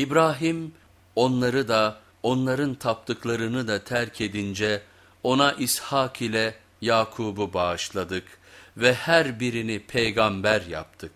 İbrahim onları da onların taptıklarını da terk edince ona İshak ile Yakub'u bağışladık ve her birini peygamber yaptık.